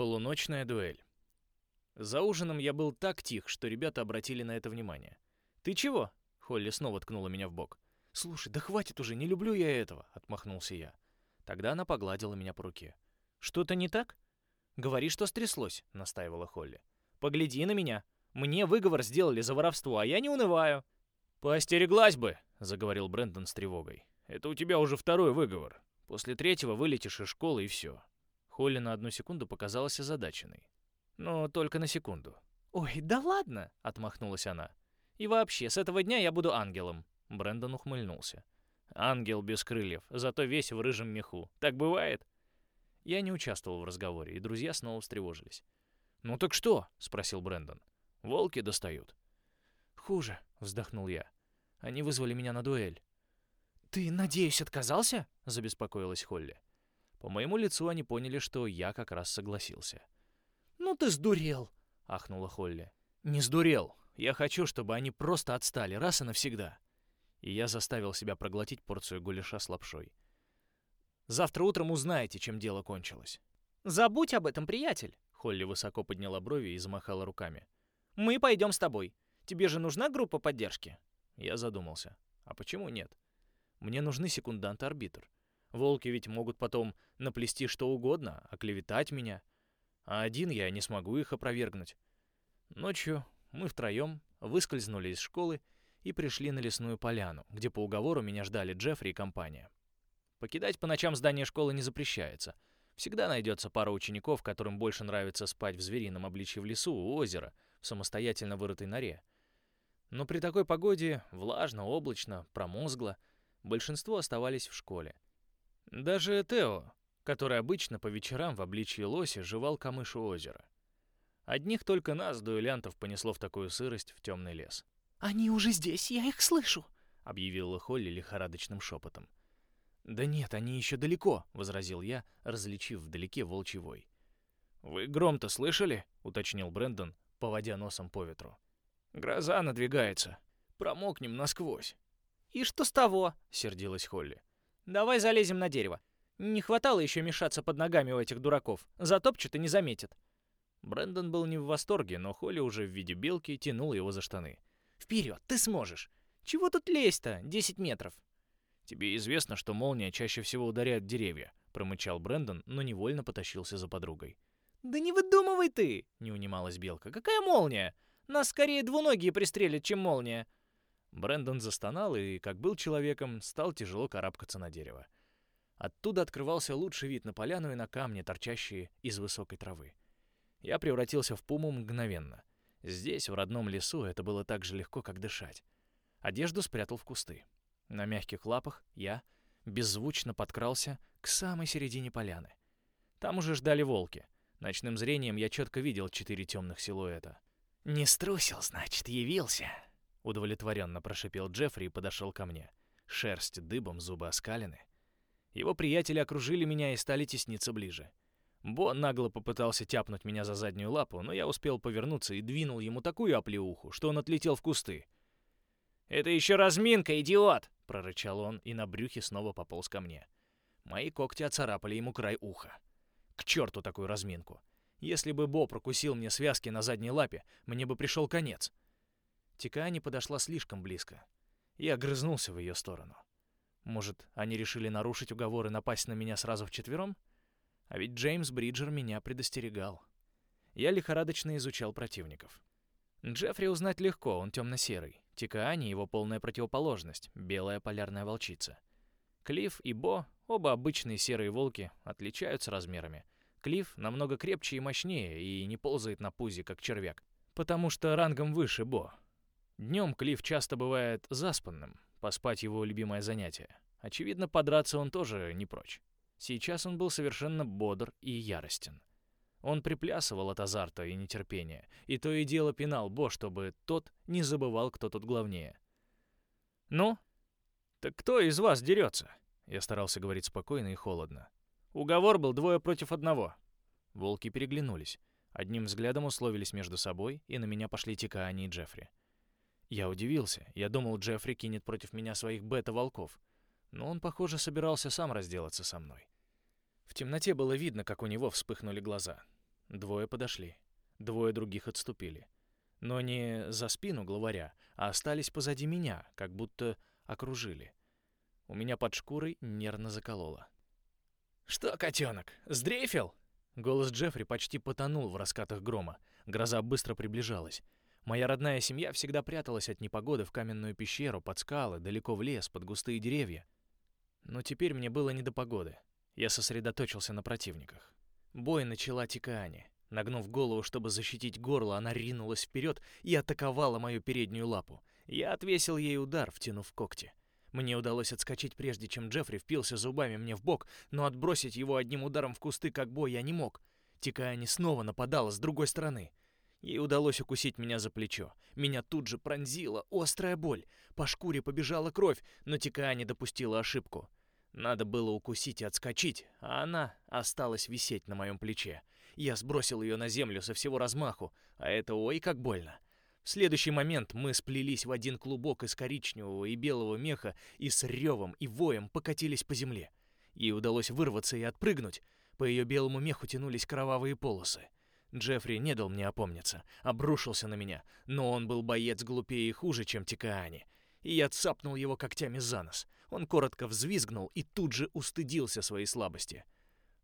Полуночная дуэль. За ужином я был так тих, что ребята обратили на это внимание. «Ты чего?» — Холли снова ткнула меня в бок. «Слушай, да хватит уже, не люблю я этого!» — отмахнулся я. Тогда она погладила меня по руке. «Что-то не так?» «Говори, что стряслось», — настаивала Холли. «Погляди на меня. Мне выговор сделали за воровство, а я не унываю». «Поостереглась бы», — заговорил Брэндон с тревогой. «Это у тебя уже второй выговор. После третьего вылетишь из школы и все». Холли на одну секунду показалась озадаченной. Но только на секунду. «Ой, да ладно!» — отмахнулась она. «И вообще, с этого дня я буду ангелом». Брэндон ухмыльнулся. «Ангел без крыльев, зато весь в рыжем меху. Так бывает?» Я не участвовал в разговоре, и друзья снова встревожились. «Ну так что?» — спросил Брэндон. «Волки достают». «Хуже», — вздохнул я. «Они вызвали меня на дуэль». «Ты, надеюсь, отказался?» — забеспокоилась Холли. По моему лицу они поняли, что я как раз согласился. «Ну ты сдурел!» — ахнула Холли. «Не сдурел. Я хочу, чтобы они просто отстали раз и навсегда». И я заставил себя проглотить порцию гуляша с лапшой. Завтра утром узнаете, чем дело кончилось. Забудь об этом, приятель. Холли высоко подняла брови и замахала руками. Мы пойдем с тобой. Тебе же нужна группа поддержки? Я задумался. А почему нет? Мне нужны секундант-арбитр. Волки ведь могут потом наплести что угодно, оклеветать меня. А один я не смогу их опровергнуть. Ночью мы втроем выскользнули из школы и пришли на лесную поляну, где по уговору меня ждали Джеффри и компания. Покидать по ночам здание школы не запрещается. Всегда найдется пара учеников, которым больше нравится спать в зверином обличье в лесу, у озера, в самостоятельно вырытой норе. Но при такой погоде, влажно, облачно, промозгло, большинство оставались в школе. Даже Тео, который обычно по вечерам в обличье лося жевал камыш у озера. Одних только нас, дуэлянтов, понесло в такую сырость в темный лес. «Они уже здесь, я их слышу», — объявила Холли лихорадочным шепотом. «Да нет, они еще далеко», — возразил я, различив вдалеке волчий вой. «Вы гром-то слышали?» — уточнил Брэндон, поводя носом по ветру. «Гроза надвигается. Промокнем насквозь». «И что с того?» — сердилась Холли. Давай залезем на дерево. Не хватало еще мешаться под ногами у этих дураков. Затопчут и не заметят. Брэндон был не в восторге, но Холли уже в виде белки тянул его за штаны. «Вперед, ты сможешь! Чего тут лезть-то? Десять метров!» «Тебе известно, что молния чаще всего ударяет деревья», — промычал Брэндон, но невольно потащился за подругой. «Да не выдумывай ты!» — не унималась белка. «Какая молния? Нас скорее двуногие пристрелят, чем молния!» Брэндон застонал и, как был человеком, стал тяжело карабкаться на дерево. Оттуда открывался лучший вид на поляну и на камни, торчащие из высокой травы. Я превратился в пуму мгновенно. Здесь, в родном лесу, это было так же легко, как дышать. Одежду спрятал в кусты. На мягких лапах я беззвучно подкрался к самой середине поляны. Там уже ждали волки. Ночным зрением я четко видел четыре темных силуэта. «Не струсил, значит, явился», Удовлетворенно прошипел Джеффри и подошел ко мне. Шерсть дыбом, зубы оскалены. Его приятели окружили меня и стали тесниться ближе. Бо нагло попытался тяпнуть меня за заднюю лапу, но я успел повернуться и двинул ему такую оплеуху, что он отлетел в кусты. «Это еще разминка, идиот!» — прорычал он и на брюхе снова пополз ко мне. Мои когти оцарапали ему край уха. К черту такую разминку! Если бы Бо прокусил мне связки на задней лапе, мне бы пришел конец. Тикаани подошла слишком близко. Я огрызнулся в ее сторону. Может, они решили нарушить уговор и напасть на меня сразу вчетвером? А ведь Джеймс Бриджер меня предостерегал. Я лихорадочно изучал противников. Джеффри узнать легко, он темно-серый. Тикаани — его полная противоположность, белая полярная волчица. Клифф и Бо, оба обычные серые волки, отличаются размерами. Клифф намного крепче и мощнее и не ползает на пузе, как червяк, потому что рангом выше Бо. Днем Клифф часто бывает заспанным, поспать его любимое занятие. Очевидно, подраться он тоже не прочь. Сейчас он был совершенно бодр и яростен. Он приплясывал от азарта и нетерпения, и то и дело пинал Бо, чтобы тот не забывал, кто тут главнее. «Ну? Так кто из вас дерется?» Я старался говорить спокойно и холодно. Уговор был двое против одного. Волки переглянулись. Одним взглядом условились между собой, и на меня пошли Тикаани и Джеффри. Я удивился. Я думал, Джеффри кинет против меня своих бета-волков. Но он, похоже, собирался сам разделаться со мной. В темноте было видно, как у него вспыхнули глаза. Двое подошли. Двое других отступили. Но не за спину главаря, а остались позади меня, как будто окружили. У меня под шкурой нервно закололо. «Что, котенок, сдрейфил?» Голос Джеффри почти потонул в раскатах грома. Гроза быстро приближалась. Моя родная семья всегда пряталась от непогоды в каменную пещеру, под скалы, далеко в лес, под густые деревья. Но теперь мне было не до погоды. Я сосредоточился на противниках. Бой начала Тикаани. Нагнув голову, чтобы защитить горло, она ринулась вперед и атаковала мою переднюю лапу. Я отвесил ей удар, втянув когти. Мне удалось отскочить, прежде чем Джеффри впился зубами мне в бок, но отбросить его одним ударом в кусты, как бой, я не мог. Тикаани снова нападала с другой стороны. Ей удалось укусить меня за плечо. Меня тут же пронзила острая боль. По шкуре побежала кровь, но Тикаани допустила ошибку. Надо было укусить и отскочить, а она осталась висеть на моем плече. Я сбросил ее на землю со всего размаху, а это ой как больно. В следующий момент мы сплелись в один клубок из коричневого и белого меха и с ревом и воем покатились по земле. Ей удалось вырваться и отпрыгнуть. По ее белому меху тянулись кровавые полосы. Джеффри не дал мне опомниться, обрушился на меня, но он был боец глупее и хуже, чем Тикаани. И я цапнул его когтями за нос. Он коротко взвизгнул и тут же устыдился своей слабости.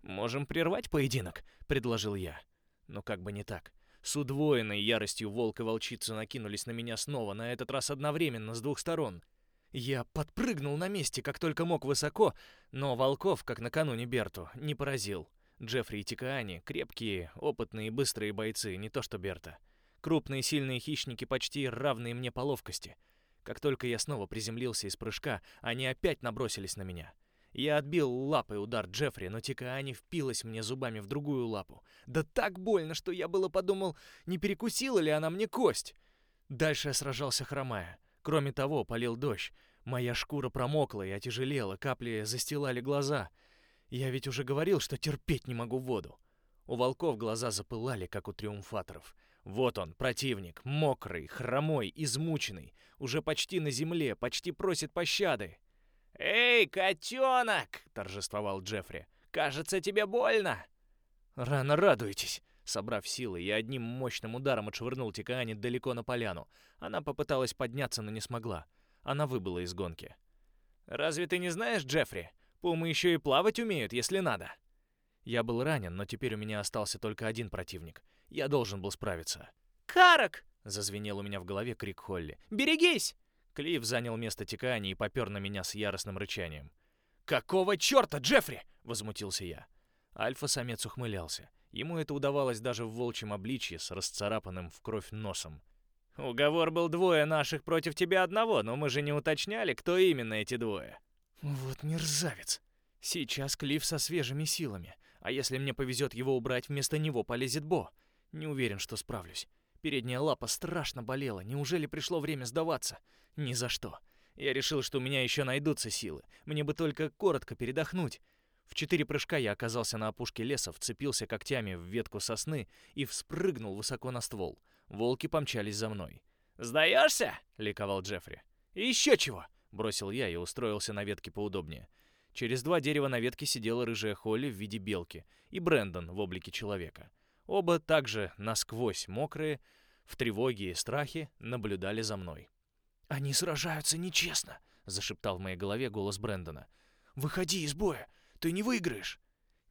«Можем прервать поединок», — предложил я. Но как бы не так. С удвоенной яростью волк и волчица накинулись на меня снова, на этот раз одновременно, с двух сторон. Я подпрыгнул на месте, как только мог высоко, но волков, как накануне Берту, не поразил. Джеффри и Тикаани — крепкие, опытные и быстрые бойцы, не то что Берта. Крупные сильные хищники, почти равные мне по ловкости. Как только я снова приземлился из прыжка, они опять набросились на меня. Я отбил лапой удар Джеффри, но Тикаани впилась мне зубами в другую лапу. Да так больно, что я было подумал, не перекусила ли она мне кость. Дальше я сражался хромая. Кроме того, полил дождь. Моя шкура промокла и отяжелела, капли застилали глаза — я ведь уже говорил, что терпеть не могу воду. У волков глаза запылали, как у триумфаторов. Вот он, противник, мокрый, хромой, измученный, уже почти на земле, почти просит пощады. «Эй, котенок!» — торжествовал Джеффри. «Кажется, тебе больно!» «Рано радуетесь!» Собрав силы, я одним мощным ударом отшвырнул Тикаани далеко на поляну. Она попыталась подняться, но не смогла. Она выбыла из гонки. «Разве ты не знаешь, Джеффри? Пумы еще и плавать умеют, если надо. Я был ранен, но теперь у меня остался только один противник. Я должен был справиться. «Карак!» — зазвенел у меня в голове крик Холли. «Берегись!» Клифф занял место Тикани и попер на меня с яростным рычанием. «Какого черта, Джеффри?» — возмутился я. Альфа-самец ухмылялся. Ему это удавалось даже в волчьем обличье с расцарапанным в кровь носом. «Уговор был двое наших против тебя одного, но мы же не уточняли, кто именно эти двое». Вот мерзавец. Сейчас Клифф со свежими силами, а если мне повезет его убрать, вместо него полезет Бо. Не уверен, что справлюсь. Передняя лапа страшно болела. Неужели пришло время сдаваться? Ни за что. Я решил, что у меня еще найдутся силы. Мне бы только коротко передохнуть. В четыре прыжка я оказался на опушке леса, вцепился когтями в ветку сосны и вспрыгнул высоко на ствол. Волки помчались за мной. «Сдаешься?» — ликовал Джеффри. «Еще чего!» Бросил я и устроился на ветке поудобнее. Через два дерева на ветке сидела рыжая Холли в виде белки и Брэндон в облике человека. Оба также насквозь мокрые, в тревоге и страхе наблюдали за мной. «Они сражаются нечестно», — зашептал в моей голове голос Брэндона. «Выходи из боя, ты не выиграешь.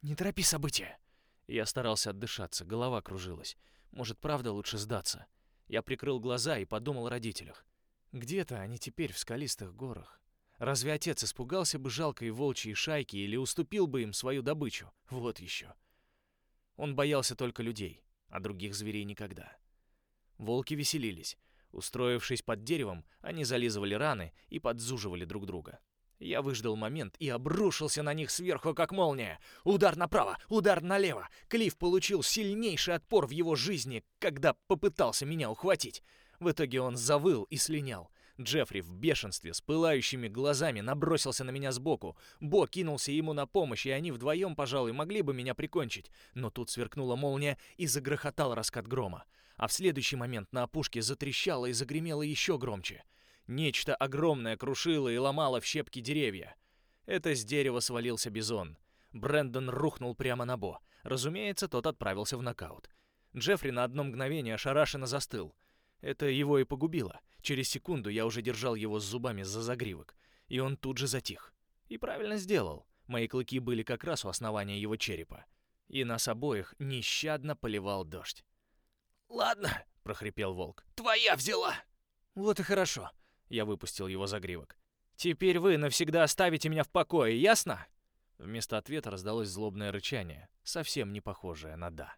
Не торопи события». Я старался отдышаться, голова кружилась. Может, правда лучше сдаться? Я прикрыл глаза и подумал о родителях. Где-то они теперь в скалистых горах. Разве отец испугался бы жалкой волчьей шайки или уступил бы им свою добычу? Вот еще. Он боялся только людей, а других зверей никогда. Волки веселились. Устроившись под деревом, они зализывали раны и подзуживали друг друга. Я выждал момент и обрушился на них сверху, как молния. Удар направо, удар налево. Клифф получил сильнейший отпор в его жизни, когда попытался меня ухватить. В итоге он завыл и слинял. Джеффри в бешенстве с пылающими глазами набросился на меня сбоку. Бо кинулся ему на помощь, и они вдвоем, пожалуй, могли бы меня прикончить. Но тут сверкнула молния и загрохотал раскат грома. А в следующий момент на опушке затрещало и загремело еще громче. Нечто огромное крушило и ломало в щепки деревья. Это с дерева свалился бизон. Брэндон рухнул прямо на Бо. Разумеется, тот отправился в нокаут. Джеффри на одно мгновение ошарашенно застыл. Это его и погубило. Через секунду я уже держал его с зубами за загривок, и он тут же затих. И правильно сделал. Мои клыки были как раз у основания его черепа. И нас обоих нещадно поливал дождь. «Ладно», — прохрипел волк, — «твоя взяла». «Вот и хорошо», — я выпустил его загривок. «Теперь вы навсегда оставите меня в покое, ясно?» Вместо ответа раздалось злобное рычание, совсем не похожее на «да».